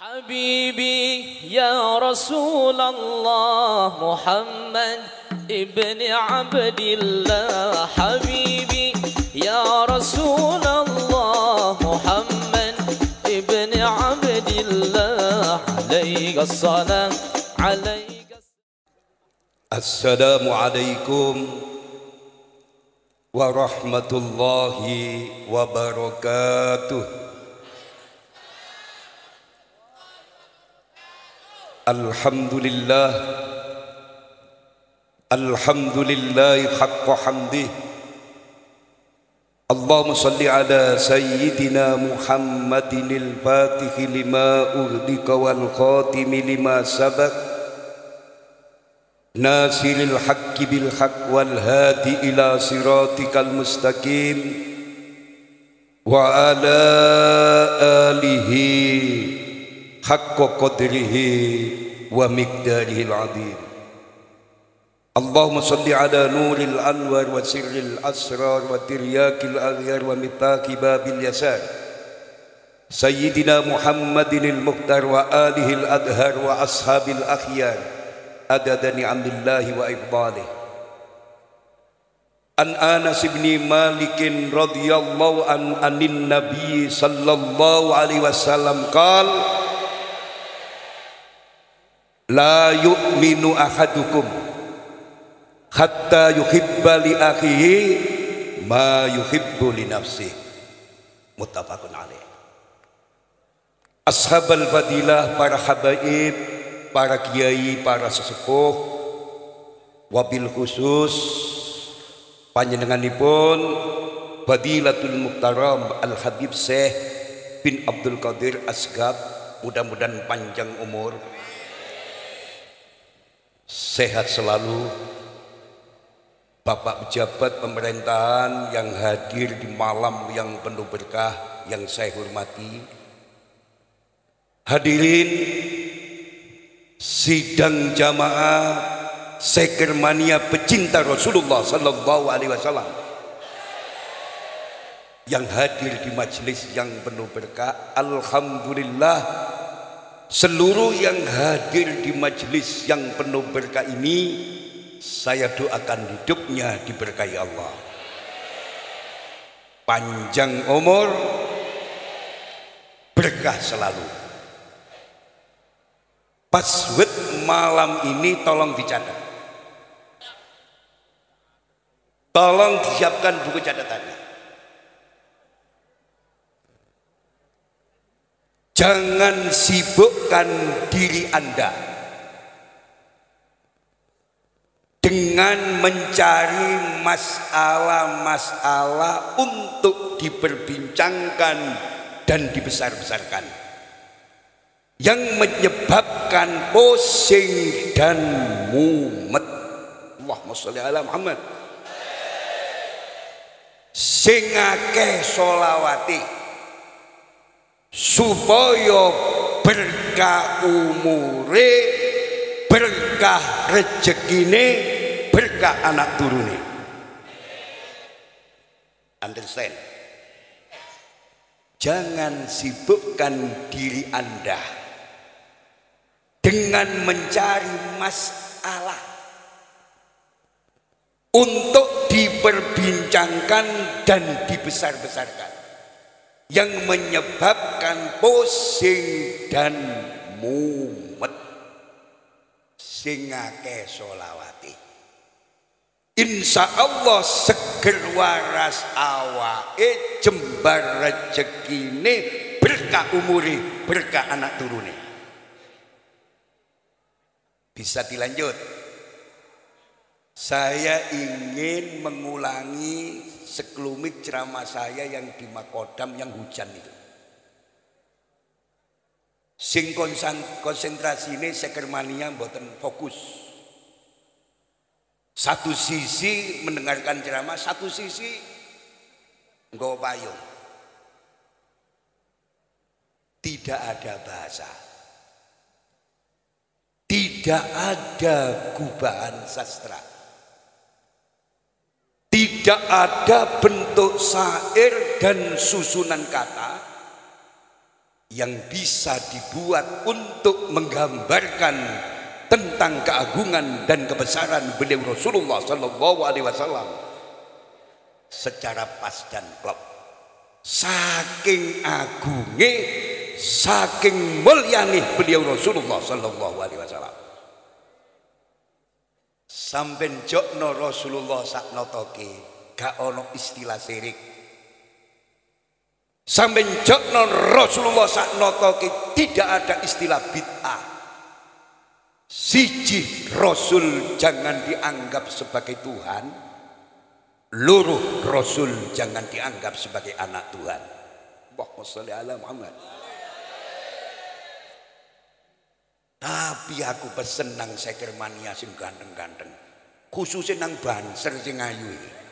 حبيبي يا رسول الله محمد ابن عبد الله. حبيبي يا رسول الله محمد ابن عبد الله. عليك الصلاة عليك السلام عليكم ورحمة الله وبركاته. الحمد لله الحمد لله حق حمده. اللهم صل على سيدنا محمد الفاتح لما أغلق والخاتم لما سبق ناصر الحق بالحق والهادي إلى صراطك المستقيم وعلى آله حق قدره ومقداره العظيم. اللهم صل على نور الأنوار وسر الأسرار وترياك الأغيار ومفتاح باب اليسار. سيدنا محمد المختار وآله الأدهار وأصحاب الأخيار. عدد نعم الله وإفضاله. عن أنس بن مالك رضي الله عن عن النبي صلى الله عليه وسلم قال La yu'minu ahadukum hatta yuhibba li akhihi ma yuhibbu li nafsi. Muttafaqun alaih. Ashabal fadilah para habaib, para kiai, para sesepuh wabil khusus panjenenganipun Fadilatul Muhtaram Al Habib Syekh bin Abdul Qadir Asgab mudah-mudahan panjang umur sehat selalu. Bapak pejabat pemerintahan yang hadir di malam yang penuh berkah yang saya hormati. Hadirin sidang jamaah sekermania pecinta Rasulullah sallallahu alaihi wasallam yang hadir di majelis yang penuh berkah. Alhamdulillah seluruh yang hadir di majelis yang penuh berkah ini saya doakan hidupnya diberkahi Allah. Panjang umur berkah selalu. Password malam ini tolong dicatat. Tolong disiapkan buku catatannya jangan sibukkan diri anda dengan mencari masalah-masalah untuk diperbincangkan dan dibesar-besarkan. Yang menyebabkan pusing dan mumet. Allahumma sholli ala Muhammad. Sing akeh solawati supaya berkah umure berkah rezekine berkah anak turune. Understand? Jangan sibukkan diri anda dengan mencari masalah. Untuk diperbincangkan dan dibesar-besarkan yang menyebabkan pusing dan mumet. Sing akeh solawati. Insya Allah seger waras awake jembar rezekine berkah umuri berkah anak turune. Bisa dilanjut? Saya ingin mengulangi sekelumit ceramah saya yang di Makodam yang hujan itu sing konsentrasi ini sekermania mboten fokus satu sisi mendengarkan ceramah, satu sisi enggak payung. Tidak ada bahasa. Tidak ada gubahan sastra. Tidak ada bentuk syair dan susunan kata yang bisa dibuat untuk menggambarkan tentang keagungan dan kebesaran beliau Rasulullah sallallahu alaihi wasallam secara pas dan klop saking agungnya saking mulyani beliau Rasulullah sallallahu alaihi wasallam sampai jokno Rasulullah saknotoke gak ono istilah sirik. Sampai jokno Rasulullah saknotoke tidak ada istilah bid'ah. Siji Rasul jangan dianggap sebagai Tuhan luruh Rasul jangan dianggap sebagai anak Tuhan. Allahumma sholli ala Muhammad tapi aku pesen nang sekermania sing ganteng-ganteng khususnya nang banser sing ayu iki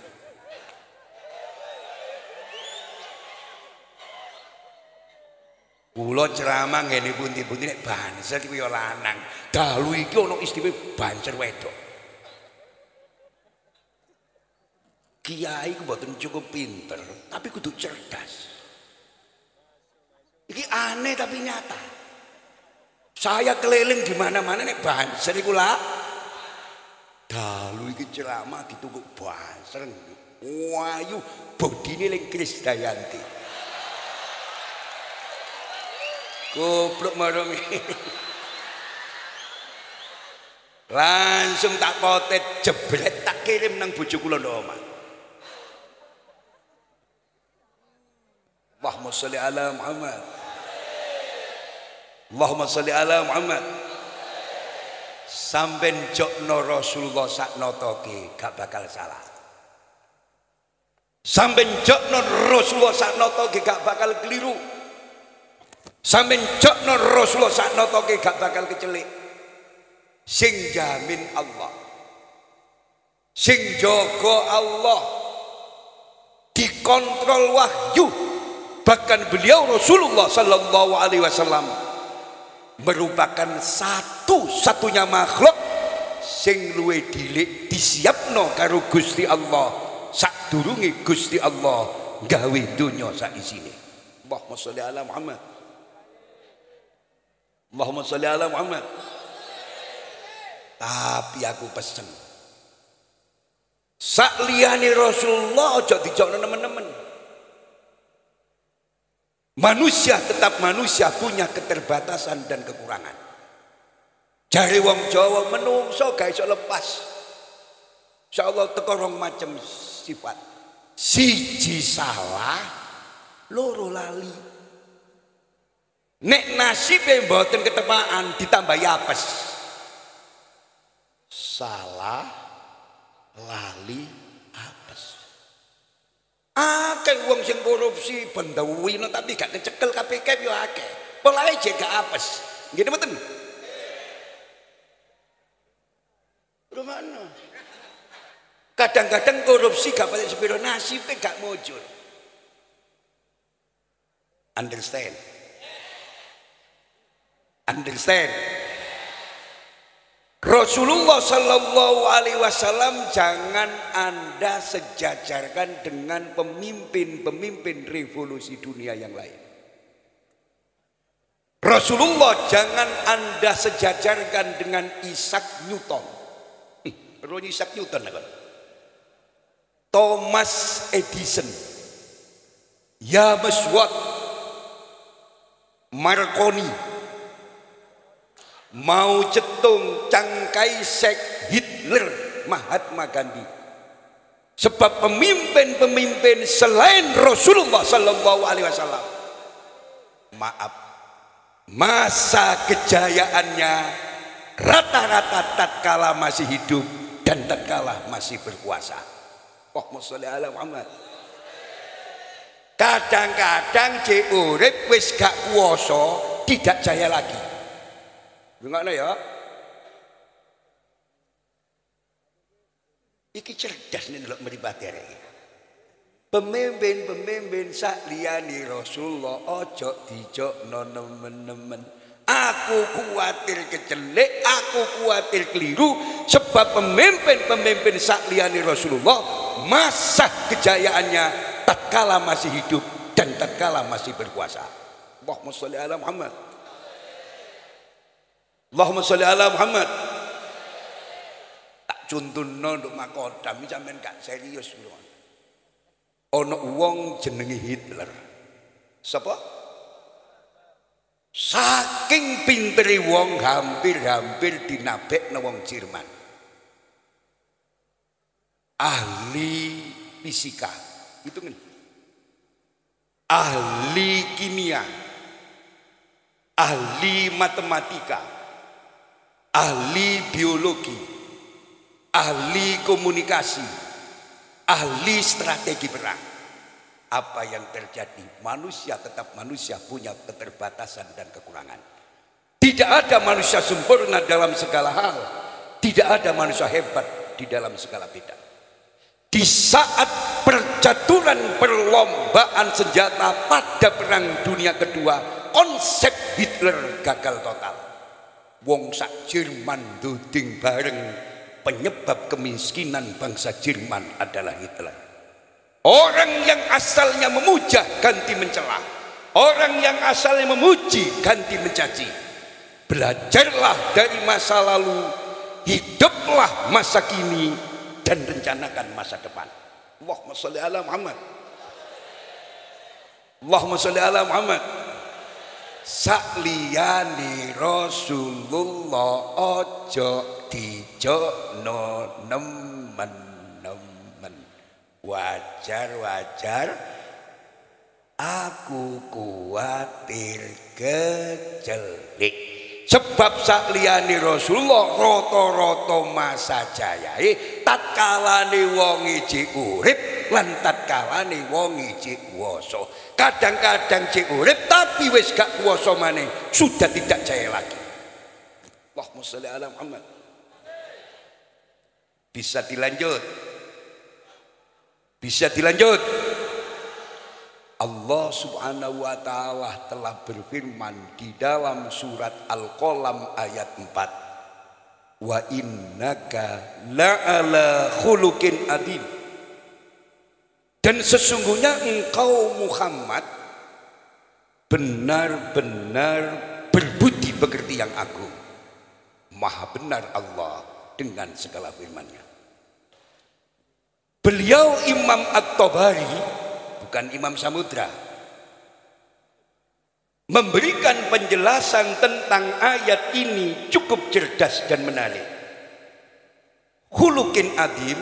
Kula ceramah ngene pundi-pundi nek banser iki ya lanang. Dalu iki ana istimewa banser wedok. Kiai ku mboten cukup pinter, tapi kudu cerdas. Iki aneh tapi nyata. Saya keliling di mana-mana nek banser iku lah. Dalu iki ceramah ditunggu banser. Wayu bodine ling Krisdayanti goblok marami langsung tak potet jebret tak kirim nang bojo kula ndok omah. Allahumma sholli ala Muhammad Allahumma sholli ala Muhammad. Sampai jokno Rasulullah saknotoke gak bakal salah. Sampai jokno Rasulullah saknotoke gak bakal keliru. Sampai jokno Rasulullah saknotoke gak bakal kecelik. Sing jamin Allah. Sing jogo Allah. Dikontrol wahyu. Bahkan beliau Rasulullah sallallahu alaihi wasallam merupakan satu-satunya makhluk sing luwe dilik disiapno karo Gusti Allah. Sadurunge Gusti Allah gawe donya sak isine Allahumma sholli ala Muhammad. Allahumma sholli ala Muhammad. Tapi aku pesen. Sak liyane Rasulullah aja dijokno nemen-nemen Manusia tetap manusia punya keterbatasan dan kekurangan. Jari wong Jawa menungso gak iso lepas. Insyaallah teko rong macam sifat. Siji salah, loro lali. Nek nasibe mboten ketepaan ditambah apes. Salah, lali, Akeh wong sing korupsi bendawino tapi gak kecekel KPK yo akeh. Polahe jek gak apes. Nggih mboten? Rumana. Kadang-kadang korupsi gak paling sepiro nasibnya gak muncul. Understand? Understand? Rasulullah Sallallahu Alaihi Wasallam jangan anda sejajarkan dengan pemimpin-pemimpin revolusi dunia yang lain. Rasulullah jangan anda sejajarkan dengan Isaac Newton. Hm, Isaac Newton apa? Thomas Edison, James Watt, Marconi, Mao Zedong, Chiang Kai-shek, Hitler, Mahatma Gandhi. Sebab pemimpin-pemimpin selain Rasulullah Sallallahu Alaihi Wasallam, maaf, masa kejayaannya rata-rata tatkala masih hidup dan tatkala masih berkuasa. Kadang-kadang urip wis gak tidak jaya lagi. Dengarlah ya. Iki cerdas nih delok meripati iki. Pemimpin-pemimpin sak liyane Rasulullah ojo dijokno nemen-nemen. Aku khawatir kecelik, aku khawatir keliru sebab pemimpin-pemimpin sak liyane Rasulullah masa kejayaannya tatkala masih hidup dan tatkala masih berkuasa. Allahumma sholli ala Muhammad. Allahumma sholli ala Muhammad. Tak contohno untuk makodam sampean gak serius lho. Ono wong jenenge Hitler. Sapa? Saking pinteri wong hampir-hampir dinabekno wong Jerman. Ahli fisika. Itu kan. Ahli kimia. Ahli matematika. Ahli biologi. Ahli komunikasi. Ahli strategi perang apa yang terjadi. Manusia tetap manusia punya keterbatasan dan kekurangan. Tidak ada manusia sempurna dalam segala hal. Tidak ada manusia hebat di dalam segala bidang. Di saat percaturan perlombaan senjata pada perang dunia kedua, konsep Hitler gagal total. Wong sak Jerman duding bareng penyebab kemiskinan bangsa Jerman adalah Hitler. Orang yang asalnya memuja ganti mencela. Orang yang asalnya memuji ganti mencaci. Belajarlah dari masa lalu, hiduplah masa kini dan rencanakan masa depan. Allahumma sholli ala Muhammad. Allahumma sholli ala Muhammad. Sakliyani Rasulullah ojo dijono nemen wajar-wajar aku kuatir kecelik sebab sakliyane Rasulullah rata-rata masa jayahe tatkalane wong iki urip lan tatkalane wong iki kuwasa. Kadang-kadang cek urip tapi wis gak kuwasa maneh sudah tidak jaya lagi. Allahumma sholli ala Muhammad. Bisa dilanjut. Bisa dilanjut. Allah subhanahu wa ta'ala telah berfirman di dalam surat Al-Qalam ayat 4. Wa innaka la'ala khulukin adim. Dan sesungguhnya engkau Muhammad benar-benar berbudi pekerti yang agung. Maha benar Allah dengan segala firman-Nya. Beliau Imam At-Tabari bukan Imam Samudra memberikan penjelasan tentang ayat ini cukup cerdas dan menarik. Hulukin adim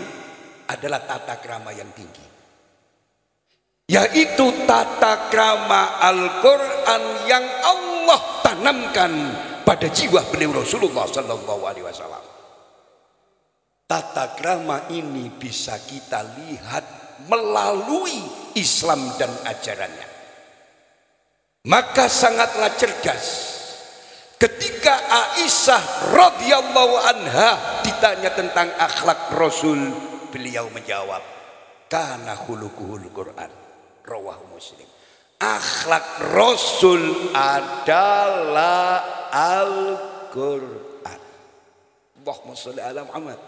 adalah tata krama yang tinggi. Yaitu tata krama Al-Quran yang Allah tanamkan pada jiwa beliau Rasulullah Sallallahu Alaihi Wasallam. Tata krama ini bisa kita lihat melalui Islam dan ajarannya. Maka sangatlah cerdas ketika Aisyah radhiyallahu anha ditanya tentang akhlak Rasul, beliau menjawab, "Kana khuluquhul Quran." Rawahu Muslim. Akhlak Rasul adalah Al-Quran. Allahumma sholli ala Muhammad.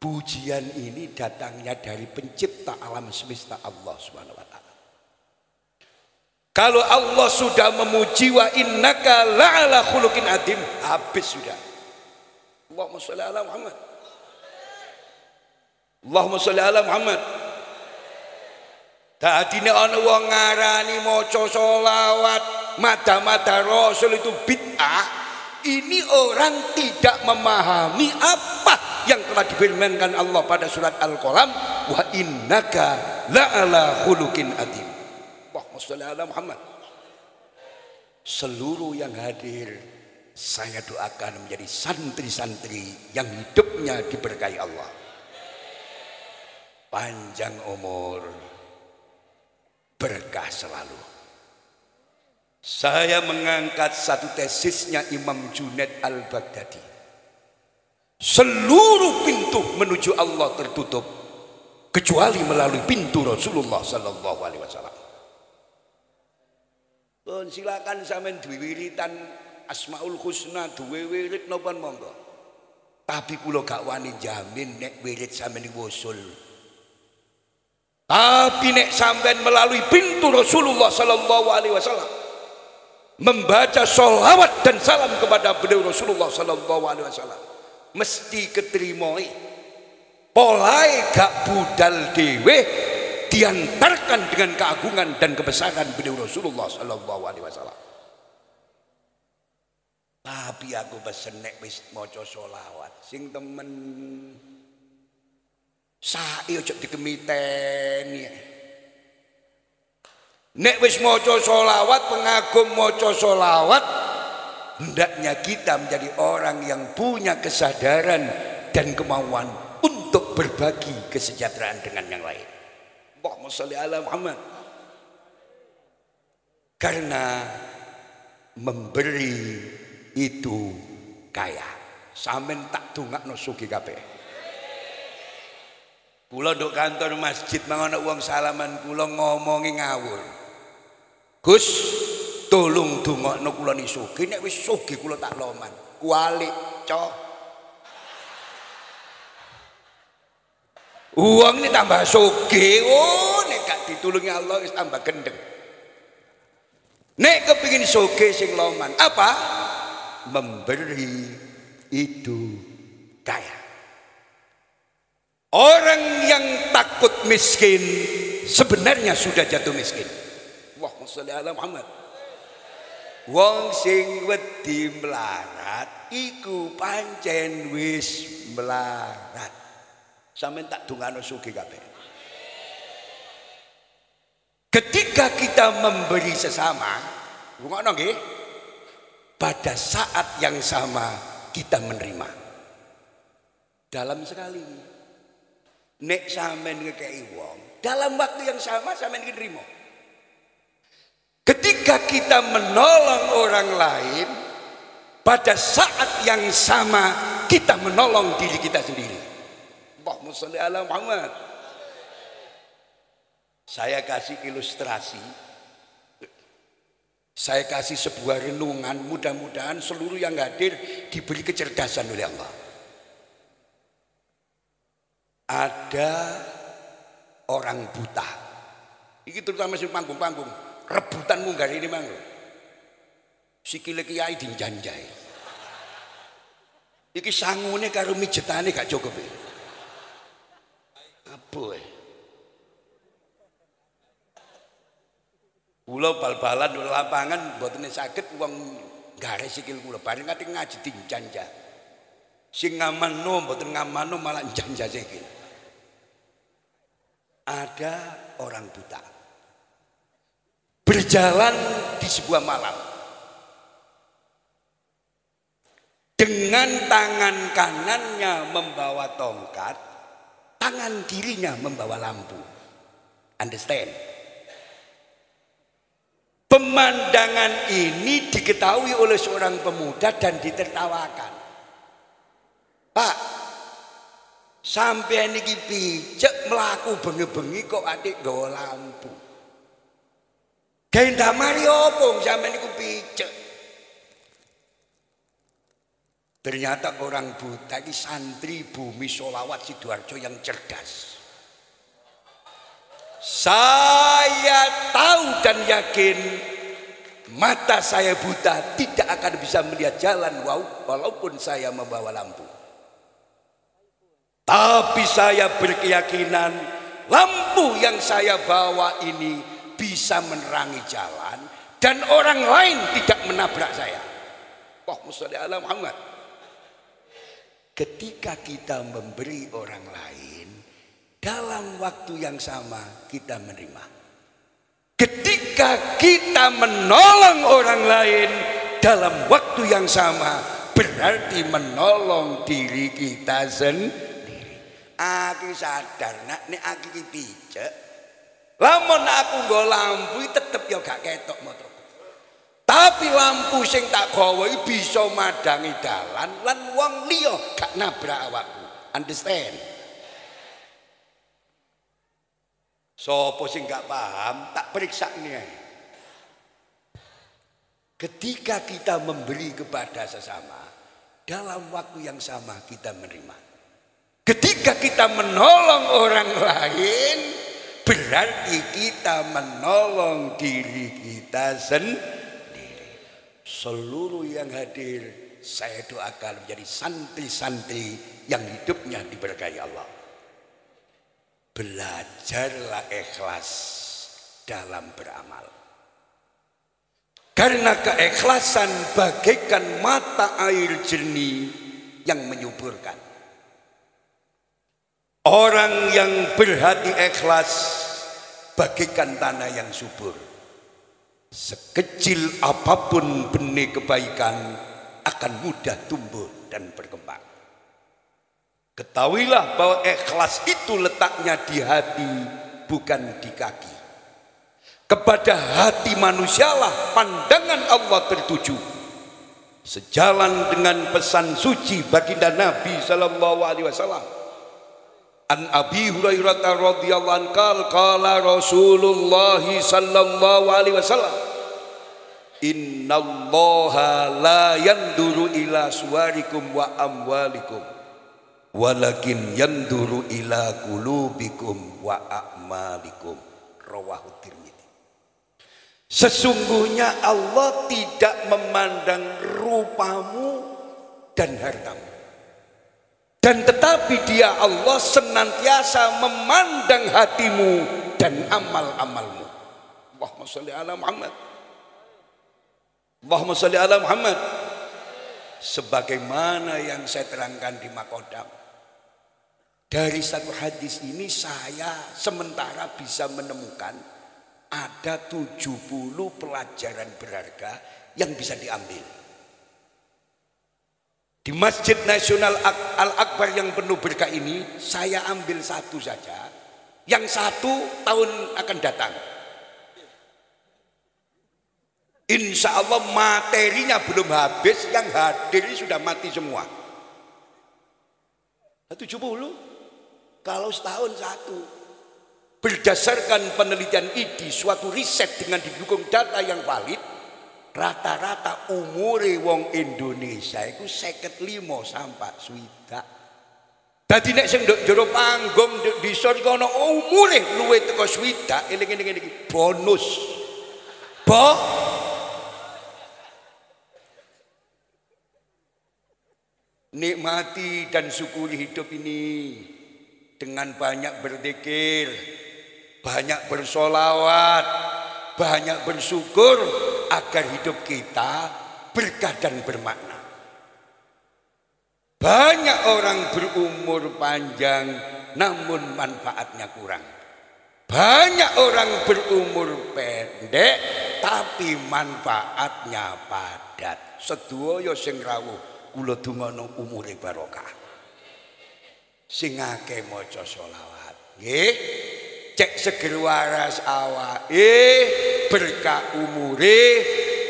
Pujian ini datangnya dari pencipta alam semesta Allah Subhanahu wa taala. Kalau Allah sudah memuji wa innaka la'ala khuluqin adim, habis sudah. Allahumma sholli ala Muhammad. Allahumma sholli ala Muhammad. Tadi ana wong ngarani maca selawat, mada-mada Rasul itu bid'ah. Ini orang tidak memahami apa yang telah difirmankan Allah pada surat Al-Qalam wa innaka la'ala khuluqin adim. Allahumma Muhammad. Seluruh yang hadir saya doakan menjadi santri-santri yang hidupnya diberkahi Allah. Panjang umur, berkah selalu. Saya mengangkat satu tesisnya Imam Junaid Al-Baghdadi. Seluruh pintu menuju Allah tertutup kecuali melalui pintu Rasulullah sallallahu alaihi wasallam. Pun silakan sampean duwe wiritan Asmaul Husna duwe wirid napa monggo. Tapi kula gak wani jamin nek wirid sampean wusul. Tapi nek sampai melalui pintu Rasulullah sallallahu alaihi wasallam membaca sholawat dan salam kepada beliau Rasulullah sallallahu alaihi wasallam. Mesti keterimoi polai gak budal dewe diantarkan dengan keagungan dan kebesaran beliau Rasulullah sallallahu alaihi wasallam. Tapi aku pesen nek wis maca sholawat sing temen. Sae ojo dikemiteni. Nek wis maca solawat, pengagum maca solawat, hendaknya kita menjadi orang yang punya kesadaran dan kemauan untuk berbagi kesejahteraan dengan yang lain. Allahumma sholli ala Muhammad. Karena memberi itu kaya. Samen tak tungakno sugih kabeh. Kula nduk kantor masjid mang ana wong salaman kula ngomongi ngawur. Gus, tolong dongakno kula ni sugih nek wis sugih kula tak loman. Kualik, cok. Uang ini tambah sugih, oh nek gak ditulungi Allah wis tambah gendeng. Nek kepingin sugih sing loman, apa? Memberi itu kaya. Orang yang takut miskin sebenarnya sudah jatuh miskin. Sholli ala Muhammad. Wong sing wedi melarat iku pancen wis melarat. Sampeyan tak dungano sugih kabeh. Ketika kita memberi sesama, rungokno nggih, pada saat yang sama kita menerima. Dalam sekali nek sampean ngekei wong dalam waktu yang sama sampean nrimo ketika kita menolong orang lain pada saat yang sama kita menolong diri kita sendiri. Allahumma sholli ala Muhammad. Saya kasih ilustrasi. Saya kasih sebuah renungan mudah-mudahan seluruh yang hadir diberi kecerdasan oleh Allah. Ada orang buta. Iki terutama sing panggung-panggung, rebutan munggah ini mang. Sikile kiai dinjanjai. Iki sangune karo mijetane gak cukup. Apa e? Kula bal-balan di lapangan mboten saged wong gare sikil kula bareng kate ngaji dinjanja. Sing ngamanno mboten ngamanno malah janja sikil ada orang buta berjalan di sebuah malam. Dengan tangan kanannya membawa tongkat tangan kirinya membawa lampu. Understand? Pemandangan ini diketahui oleh seorang pemuda dan ditertawakan. Pak Sampai niki pijak melaku bengi-bengi kok adik gawa lampu. Mari opo sampai niku pijak. Ternyata orang buta ini santri bumi solawat Sidoarjo yang cerdas. Saya tahu dan yakin mata saya buta tidak akan bisa melihat jalan walaupun saya membawa lampu. Tapi saya berkeyakinan lampu yang saya bawa ini bisa menerangi jalan dan orang lain tidak menabrak saya. Allahumma sholli ala Muhammad. Ketika kita memberi orang lain dalam waktu yang sama kita menerima. Ketika kita menolong orang lain dalam waktu yang sama berarti menolong diri kita sendiri. Aku sadar nak nek aku. Lamun aku nggo lampu tetep ya gak ketok motor. Tapi lampu sing tak gawa bisa madangi dalan lan wong liya gak nabrak awakku. Understand? Sopo sing gak paham tak periksa ini Ketika kita memberi kepada sesama dalam waktu yang sama kita menerima. Ketika kita menolong orang lain berarti kita menolong diri kita sendiri. Seluruh yang hadir saya doakan menjadi santri-santri yang hidupnya diberkahi Allah. Belajarlah ikhlas dalam beramal. Karena keikhlasan bagaikan mata air jernih yang menyuburkan. Orang yang berhati ikhlas bagaikan tanah yang subur. Sekecil apa pun benih kebaikan akan mudah tumbuh dan berkembang. Ketahuilah bahwa ikhlas itu letaknya di hati bukan di kaki. Kepada hati manusialah pandangan Allah tertuju. Sejalan dengan pesan suci baginda Nabi sallallahu alaihi wasallam. An Abi Hurairah radhiyallahu anhu qala Rasulullah sallallahu alaihi wasallam Innallaha la yanduru ila suwarikum wa amwalikum walakin yanduru ila qulubikum wa a'malikum rawahu Tirmidzi Sesungguhnya Allah tidak memandang rupamu dan hartamu. Dan tetapi dia Allah senantiasa memandang hatimu dan amal-amalmu. Allahumma salli ala Muhammad. Allahumma salli ala Muhammad. Sebagaimana yang saya terangkan di Makodam. Dari satu hadis ini saya sementara bisa menemukan ada 70 pelajaran berharga yang bisa diambil. Di Masjid Nasional Al-Akbar yang penuh berkah ini, saya ambil satu saja. Yang satu tahun akan datang. Insya Allah materinya belum habis, yang hadir sudah mati semua. 70, kalau setahun satu. Berdasarkan penelitian IDI, suatu riset dengan didukung data yang valid, rata-rata umur wong Indonesia itu seket limo sampai swida. Tadi nek sing jero panggung di sore kono umure luwe teko swida, eling-eling iki bonus. Bo Nikmati dan syukuri hidup ini dengan banyak berzikir, banyak bersolawat, banyak bersyukur agar hidup kita berkah dan bermakna. Banyak orang berumur panjang namun manfaatnya kurang. Banyak orang berumur pendek tapi manfaatnya padat. Sedoyo sing rawuh kula dongono umure barokah. Sing akeh maca selawat. Nggih cek seger waras eh berkah umure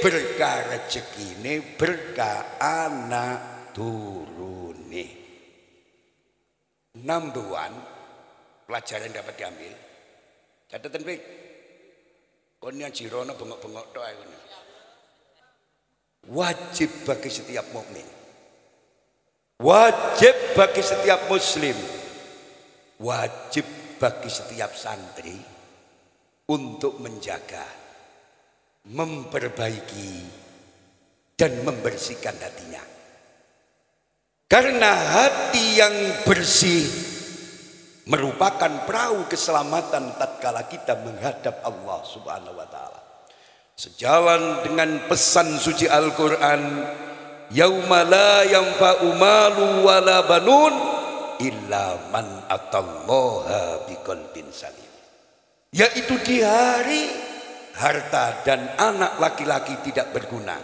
berkah rezekine berkah anak turune. Number one pelajaran dapat diambil. Catatan baik konya jirono bengok-bengok doa ini wajib bagi setiap mukmin. Wajib bagi setiap muslim. Wajib bagi setiap santri untuk menjaga, memperbaiki, dan membersihkan hatinya. Karena hati yang bersih merupakan perahu keselamatan tatkala kita menghadap Allah Subhanahu wa taala. Sejalan dengan pesan suci Al-Qur'an, yauma la yanfa'u malu wala banun illa man atallaha biqalbin salim yaitu di hari harta dan anak laki-laki tidak berguna.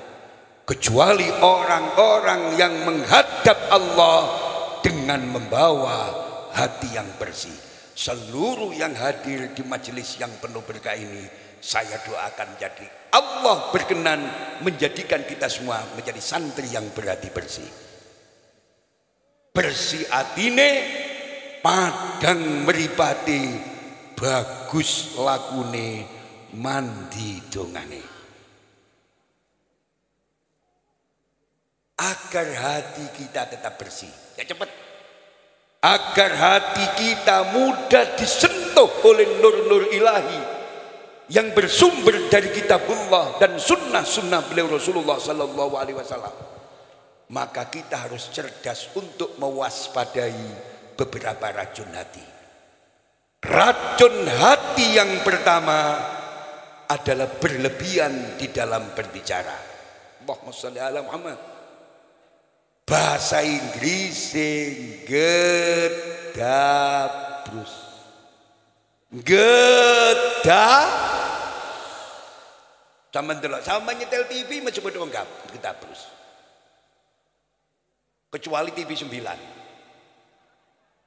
Kecuali orang-orang yang menghadap Allah dengan membawa hati yang bersih. Seluruh yang hadir di majelis yang penuh berkah ini saya doakan jadi Allah berkenan menjadikan kita semua menjadi santri yang berhati bersih. Bersih atine padang meripati bagus lakune mandi dongane. Agar hati kita tetap bersih. Ya cepat agar hati kita mudah disentuh oleh nur-nur ilahi yang bersumber dari kitabullah dan sunnah-sunnah beliau Rasulullah sallallahu alaihi wasallam. Maka kita harus cerdas untuk mewaspadai beberapa racun hati. Racun hati yang pertama adalah berlebihan di dalam berbicara. Allahumma sholli ala Muhammad. Bahasa Inggris gedabrus gedak sama delok sama nyetel TV macam bodoh enggak gedabrus kecuali TV 9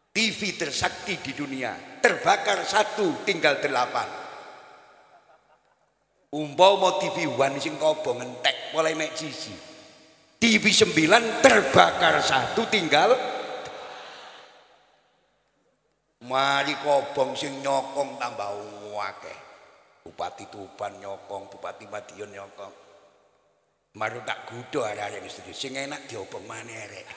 TV tersakti di dunia terbakar satu tinggal delapan umpau mau TV one sing kobong entek mulai mek cici TV 9 terbakar satu tinggal mari kobong sing nyokong tambah wake Bupati Tuban nyokong, Bupati Madiun nyokong. Maru tak gudo ada yang setuju. Sing enak diobong mana rek.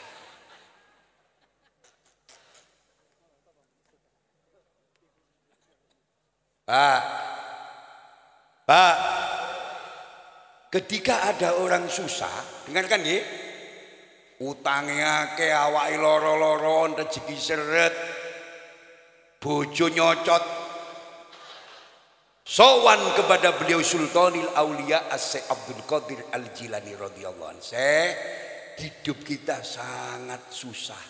Pak, Pak, Ketika ada orang susah, dengarkan ya. Utangnya ke awak loro-loron, rezeki seret, bojo nyocot. Sowan kepada beliau Sultanil Aulia Asy Abdul Qadir Al Jilani radhiyallahu anhu. hidup kita sangat susah.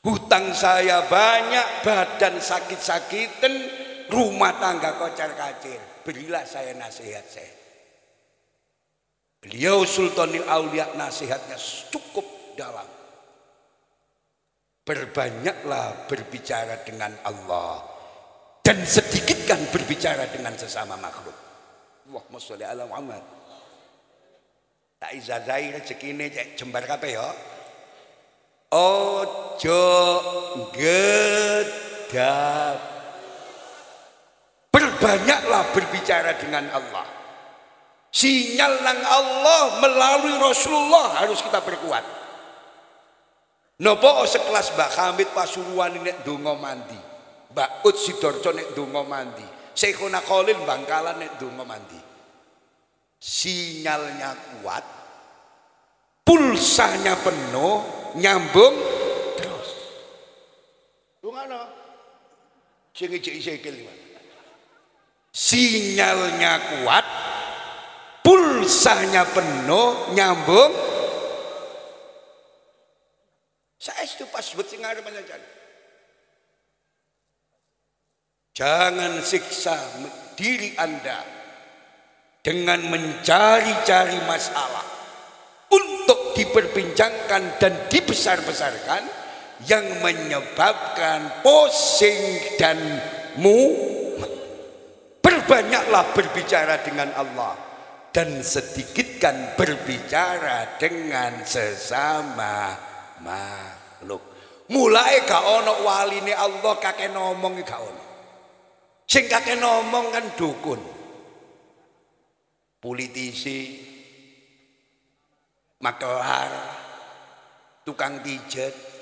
Hutang saya banyak, badan sakit-sakitan, rumah tangga kocar-kacir. Berilah saya nasihat saya. Beliau Sultanil Aulia nasihatnya cukup dalam. Berbanyaklah berbicara dengan Allah dan sedikitkan berbicara dengan sesama makhluk. Allahumma sholli ala Muhammad. Tak izazai rezekine cek jembar kabeh ya. Ojo gedap. Berbanyaklah berbicara dengan Allah. Sinyal nang Allah melalui Rasulullah harus kita perkuat. Nopo sekelas Mbak Hamid Pasuruan ini donga mandi. Mbak Ut Sidorjo nek donga mandi. Syekhona Khalil Bangkalan nek donga mandi. Sinyalnya kuat, pulsanya penuh, nyambung terus. Dungano. Sing ijek Sinyalnya kuat, pulsanya penuh nyambung. Saya itu pas buat sing arep Jangan siksa diri Anda dengan mencari-cari masalah untuk diperbincangkan dan dibesar-besarkan yang menyebabkan pusing dan mu perbanyaklah berbicara dengan Allah dan sedikitkan berbicara dengan sesama makhluk. Mulai gak ono waline Allah kakek ngomong gak ono. Sing kakek ngomong kan dukun. Politisi, makelar, tukang pijet.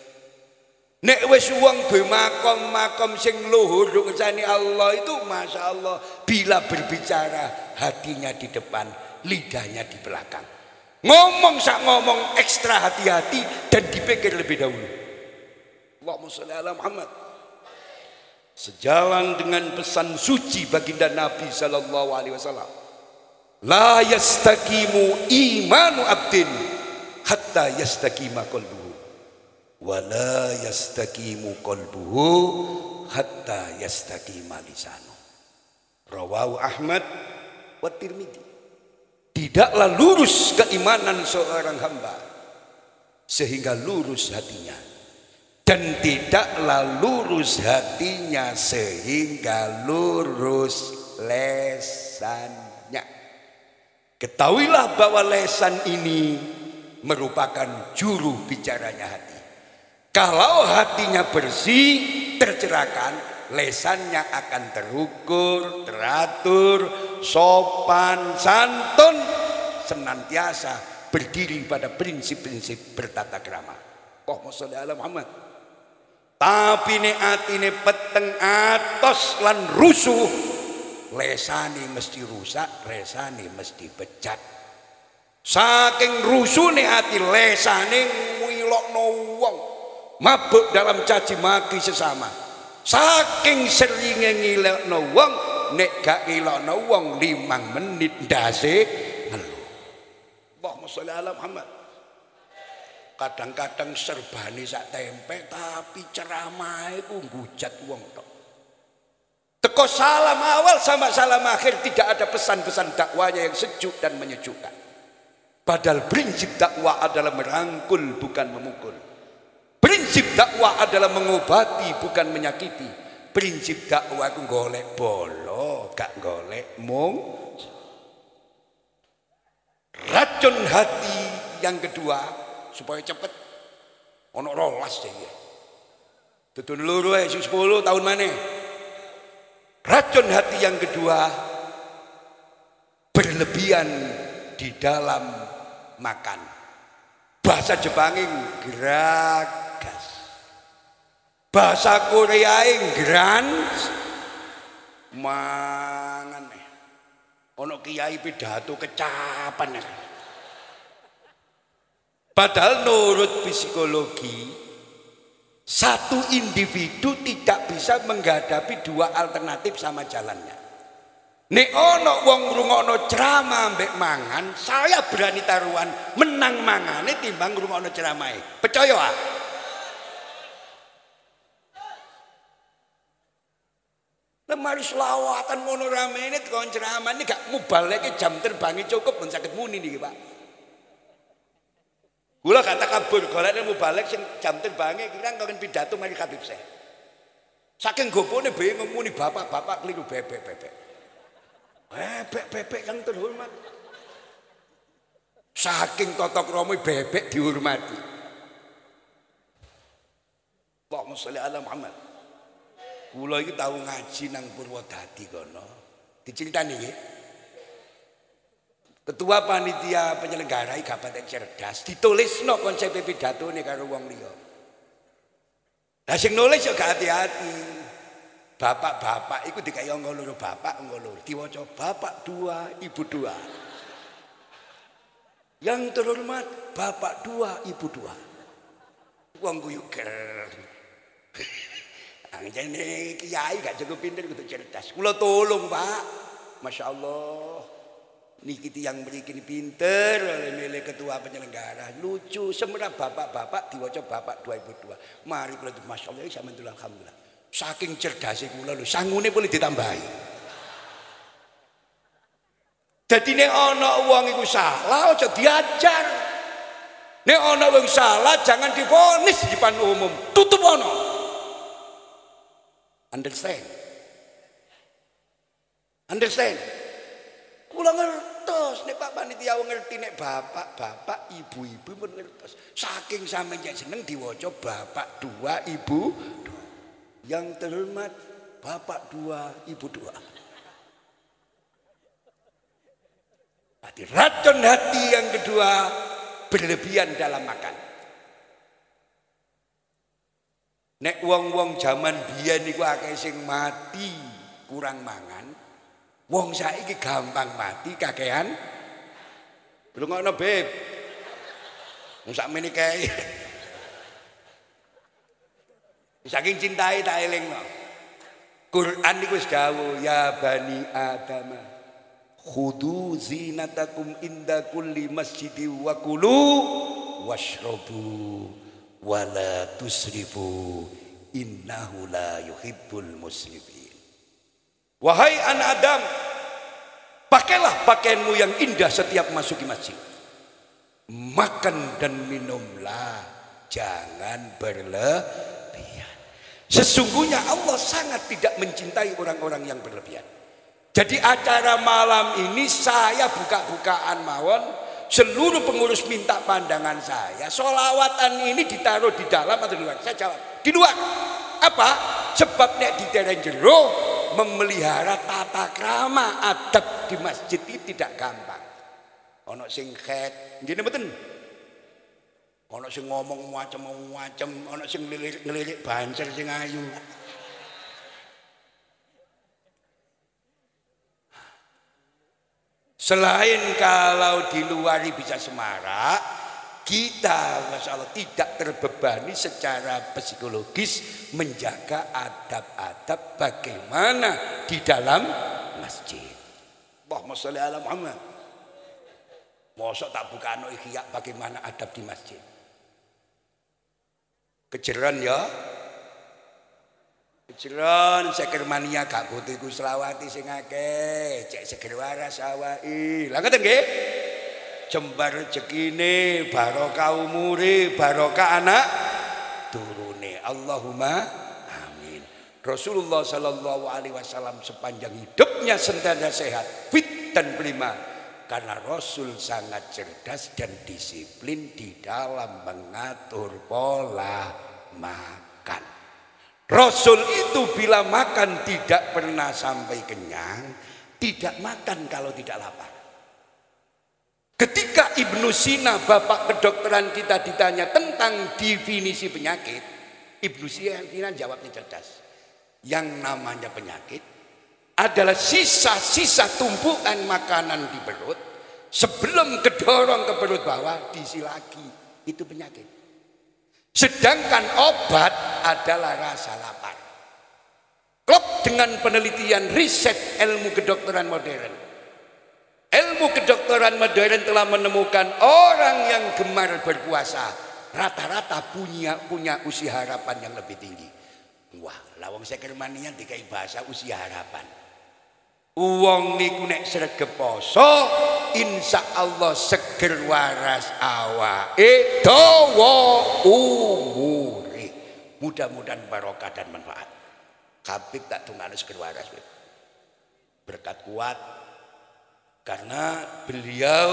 Nek wis wong duwe makom-makom sing luhur kersane Allah itu Masya Allah bila berbicara hatinya di depan lidahnya di belakang. Ngomong sak ngomong ekstra hati-hati dan dipikir lebih dahulu. Allahumma sholli ala Muhammad. Sejalan dengan pesan suci baginda Nabi sallallahu alaihi wasallam. La yastaqimu imanu abdin hatta yastaqima qalbuhu. Wa la yastaqimu qalbuhu hatta yastaqima lisanu. Rawahu Ahmad wa Tirmidzi. Tidaklah lurus keimanan seorang hamba sehingga lurus hatinya dan tidaklah lurus hatinya sehingga lurus lesannya. Ketahuilah bahwa lesan ini merupakan juru bicaranya hati. Kalau hatinya bersih, tercerahkan, lesannya akan terukur, teratur, sopan, santun, senantiasa berdiri pada prinsip-prinsip bertata krama. Allahumma sholli ala Muhammad. Tapi ne atine peteng atos lan rusuh, lesane mesti rusak, resane mesti becat. Saking rusune hati lesane ngilokno wong. Mabuk dalam caci maki sesama. Saking seringe ngilokno wong, nek gak ngilokno wong limang menit ndase ngeluh. Allahumma sholli ala Muhammad kadang-kadang serbani sak tempe tapi ceramah itu ngujat wong tok teko salam awal sama salam akhir tidak ada pesan-pesan dakwanya yang sejuk dan menyejukkan padahal prinsip dakwah adalah merangkul bukan memukul prinsip dakwah adalah mengobati bukan menyakiti. Prinsip dakwah itu golek bolo gak golek mung. Racun hati yang kedua supaya cepet. Ono rolas ya. Tutun luru eh 10 tahun mana racun hati yang kedua berlebihan di dalam makan. Bahasa Jepangin geragas bahasa Koreaing gran mangan ono kiai pidato kecapan Padahal menurut psikologi satu individu tidak bisa menghadapi dua alternatif sama jalannya. Nek ono wong ngrungokno ceramah mbek mangan, saya berani taruhan menang mangane timbang ngrungokno ceramahe. Percaya ah? Lemari selawatan ngono rame ini kon ceramah ini gak mubaleke jam terbangnya cukup pun sakit muni nih Pak. Kula kata kabur golekne balik sing jam terbange kira ngoken pidato mari Habib saya. Saking gopone bingung muni bapak-bapak keliru bebek-bebek. Bebek-bebek yang terhormat. Saking totok romo bebek dihormati. Allahumma sholli ala Muhammad. Kula iki tau ngaji nang Purwodadi kono. Diceritani nggih. Ketua panitia penyelenggara Kabupaten Cerdas ditulis no konsep pidato nih karo wong liya. Lah sing nulis yo gak hati-hati. Bapak-bapak iku dikai angka bapak angka loro. Diwaca bapak dua, ibu dua. Yang terhormat bapak dua, ibu dua. Wong guyu ger. Anjene kiai gak cukup pinter kudu cerdas. Kula tolong, Pak. Masya Allah. Niki yang berikin pinter oleh milih ketua penyelenggara. Lucu semerah bapak-bapak diwaca bapak 2002. Mari kula Masya Allah sama alhamdulillah. Saking cerdasnya kula lho, sangune boleh ditambahi. Jadi nek ana wong iku salah aja diajar. Nek ana wong salah jangan divonis di depan umum. Tutup ana. Understand? Understand? Kula ngertos nek Pak Panitia ngerti nek bapak-bapak, ibu-ibu pun ngertos. Saking sampeyan seneng diwaca bapak dua, ibu dua. Yang terhormat bapak dua, ibu dua. Hati racun hati yang kedua berlebihan dalam makan. Nek wong-wong zaman biyen niku akeh sing mati kurang mangan, Wong saiki gampang mati kakean. Rungokno beb. Wong sakmene kae. Saking cintai tak elingno. Quran niku wis dawuh ya bani Adam. Khudu zinatakum inda kulli masjidi wa kulu washrabu wala tusrifu innahu la yuhibbul musrifin. Wahai anak Adam, pakailah pakaianmu yang indah setiap masuki masjid. Makan dan minumlah, jangan berlebihan. Sesungguhnya Allah sangat tidak mencintai orang-orang yang berlebihan. Jadi acara malam ini saya buka-bukaan mawon seluruh pengurus minta pandangan saya. Solawatan ini ditaruh di dalam atau di luar? Saya jawab di luar. Apa? Sebab nek di jero memelihara tata krama adab di masjid itu tidak gampang. Ono sing khet, ngene mboten? Ana sing ngomong macam-macam, ana sing ngelirik-ngelirik bancer sing ayu. Selain kalau di luar bisa semarak, kita Masya Allah tidak terbebani secara psikologis menjaga adab-adab bagaimana di dalam masjid. Allahumma sholli ala Muhammad. Mosok tak buka no ikhya bagaimana adab di masjid. Kejeran ya. Kejeran seker mania gak butuh iku selawati sing akeh, cek seger waras awaki. Lah ngoten nggih? Jembar rezekine, barokah umure, barokah anak turune. Allahumma amin. Rasulullah sallallahu alaihi wasallam sepanjang hidupnya senantiasa sehat, fit dan prima karena Rasul sangat cerdas dan disiplin di dalam mengatur pola makan. Rasul itu bila makan tidak pernah sampai kenyang, tidak makan kalau tidak lapar. Ketika Ibnu Sina, bapak kedokteran kita ditanya tentang definisi penyakit, Ibnu Sina jawabnya cerdas. Yang namanya penyakit adalah sisa-sisa tumpukan makanan di perut sebelum kedorong ke perut bawah diisi lagi. Itu penyakit. Sedangkan obat adalah rasa lapar. Klop dengan penelitian riset ilmu kedokteran modern. Ilmu kedokteran modern telah menemukan orang yang gemar berpuasa rata-rata punya punya usia harapan yang lebih tinggi. Wah, lawang sekermanian dikai bahasa usia harapan. Uang niku nek sregep poso, insyaallah seger waras awake dawa umure. Mudah-mudahan barokah dan manfaat. Habib tak tungane seger waras. Berkat kuat karena beliau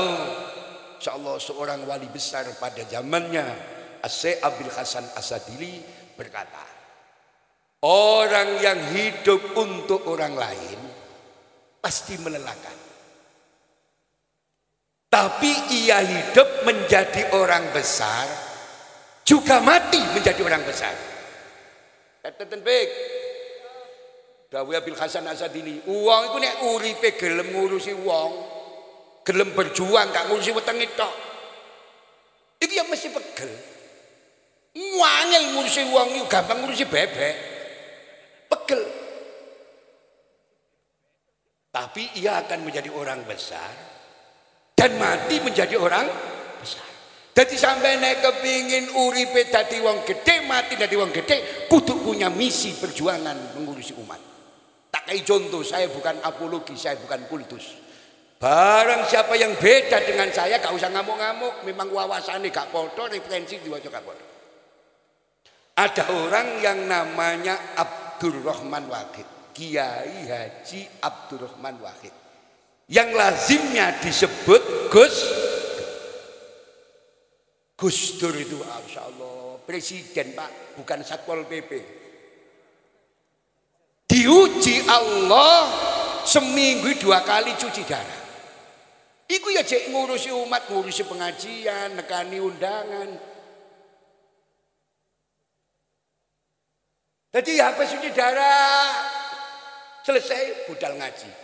insyaallah seorang wali besar pada zamannya Asy Abdul Hasan Asadili berkata, orang yang hidup untuk orang lain pasti melelahkan. Tapi ia hidup menjadi orang besar, juga mati menjadi orang besar. Teten baik. Dawuh Abil Hasan Asadili, uang itu nek uripe gelem ngurusi uang, gelem berjuang gak ngurusi wetenge tok. Iki ya mesti pegel. Wangel ngurusi uang itu gampang ngurusi bebek. Pegel. Tapi ia akan menjadi orang besar dan mati menjadi orang besar. Jadi sampai naik kepingin uripe dadi wong gede, mati dadi wong gede, kudu punya misi perjuangan mengurusi umat. Tak kayak contoh, saya bukan apologi, saya bukan kultus. Barang siapa yang beda dengan saya, gak usah ngamuk-ngamuk. Memang wawasannya gak podo, referensi diwajah gak podo. Ada orang yang namanya Abdurrahman Wahid. Kiai Haji Abdurrahman Wahid yang lazimnya disebut Gus Gus Dur itu Masya Allah presiden Pak bukan Satpol PP diuji Allah seminggu dua kali cuci darah Iku ya cek ngurusi umat, ngurusi pengajian, nekani undangan. Jadi apa cuci darah? Selesai budal ngaji.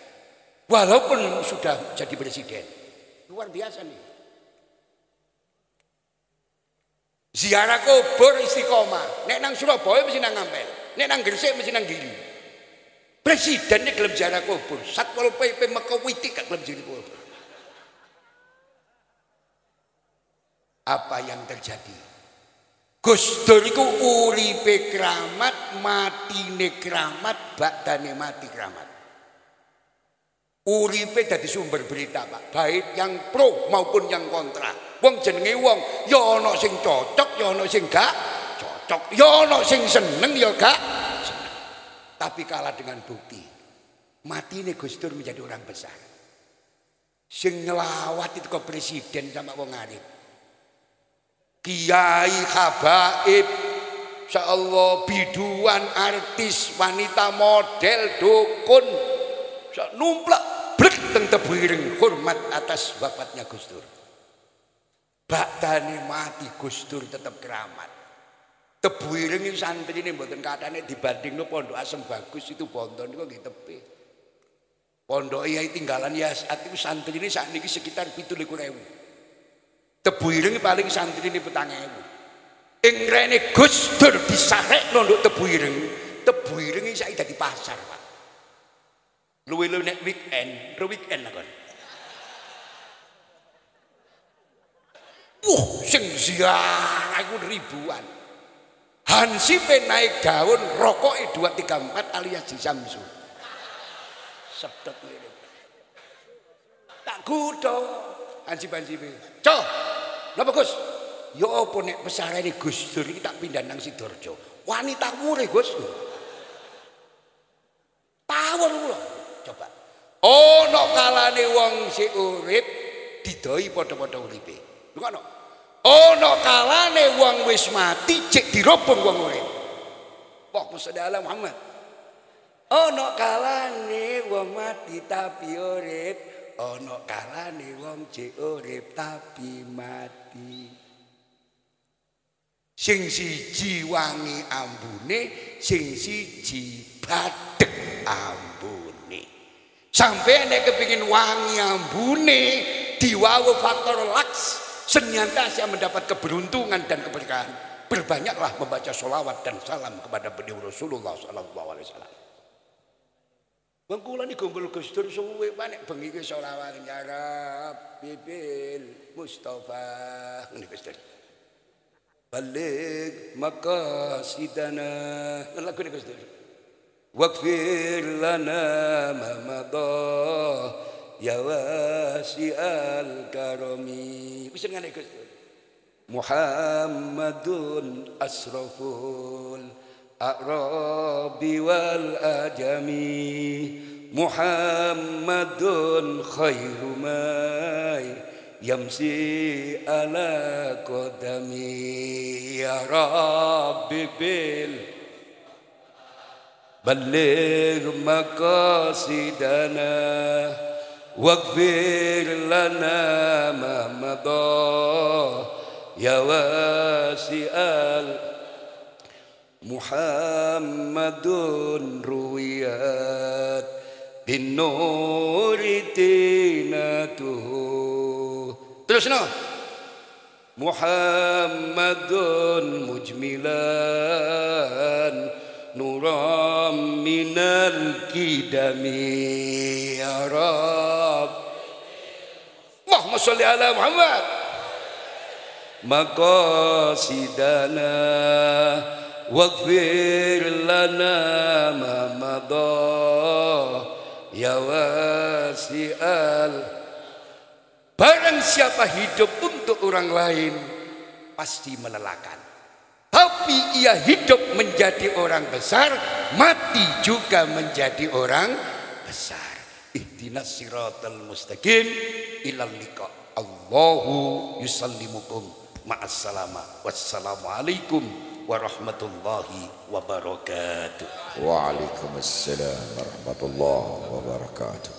Walaupun sudah jadi presiden. Luar biasa nih. Ziarah kubur istiqomah. Nek nang Surabaya mesti nang Ngampel. Nek nang Gresik mesti nang Gili. Presiden ini gelem ziarah kubur. Satpol PP Mekawiti gak gelem ziarah kubur. Apa yang terjadi? Gus Dur iku uripe kramat, matine kramat, badane mati kramat. Uripe dadi sumber berita, Pak. Baik yang pro maupun yang kontra. Wong jenenge wong, ya ana sing cocok, ya ana sing gak cocok. Ya ana sing seneng, ya gak seneng. Tapi kalah dengan bukti. Matine Gus Dur menjadi orang besar. Sing ngelawat itu ke presiden sama wong alim kiai habaib Allah biduan artis wanita model dukun numplak tebiring hormat atas wafatnya Gus Dur baktane mati Gus Dur tetep keramat Tebu ireng iki santri ini mboten katane dibandingno pondok asem bagus itu bonton niku nggih tepi. Pondok iya tinggalan ya saat itu santri ini saat ini sekitar pitu likur ewu. Tebu ireng paling santri ini petang ewu. Ingrene Gus Dur disarek nonduk tebu ireng. Tebu ireng ini saya di pasar pak. Luwe-luwe nek weekend, ro weekend kan. Wah, sing ziarah iku ribuan. Hansipe naik daun rokok dua tiga empat alias di Samsu. Sedot ini. Tak kudo. Hansip hansipe. Cok, napa Gus? Ya apa nek pesarane Gus Dur iki tak pindah nang Sidoarjo. Wanita mure Gus. Tawon kula. Coba. Ono kalane wong sik urip didoi padha-padha uripe. Lho kok Ono kalane wong wis mati cek dirobong wong urip. Sholli ala Muhammad. Ono kalane wong mati tapi urip, ono kalane wong cek urip tapi mati. Sing siji wangi ambune, sing siji badhek ambune. Sampai nek kepingin wangi ambune diwawu faktor laks senantiasa mendapat keberuntungan dan keberkahan. Berbanyaklah membaca sholawat dan salam kepada beliau Rasulullah Sallallahu Alaihi Wasallam. Bangkulan kumpul Gustur suwe banyak bengi ke sholawat nyarap bibil Mustafa ini Gustur. Balik maqasidana lagu Gustur. Wakfir lana ma ya wasi'al karami wis ngene Gus Muhammadun asraful a'rabi wal ajami Muhammadun khairu mai yamsi ala qadami ya balligh maqasidana واغفر لنا ما مضى يا واسع محمد رويات بالنور تينته terusno محمد مجملا نورا من الكدم يا رب اللهم صل على محمد مقاصدنا واغفر لنا ما مضى يا واسع Barang siapa hidup untuk orang lain pasti melelahkan. tapi ia hidup menjadi orang besar, mati juga menjadi orang besar. Ihdinas siratal mustaqim ilal liqa. Allahu yusallimukum ma'assalama. Wassalamualaikum warahmatullahi wabarakatuh. Waalaikumsalam warahmatullahi wabarakatuh.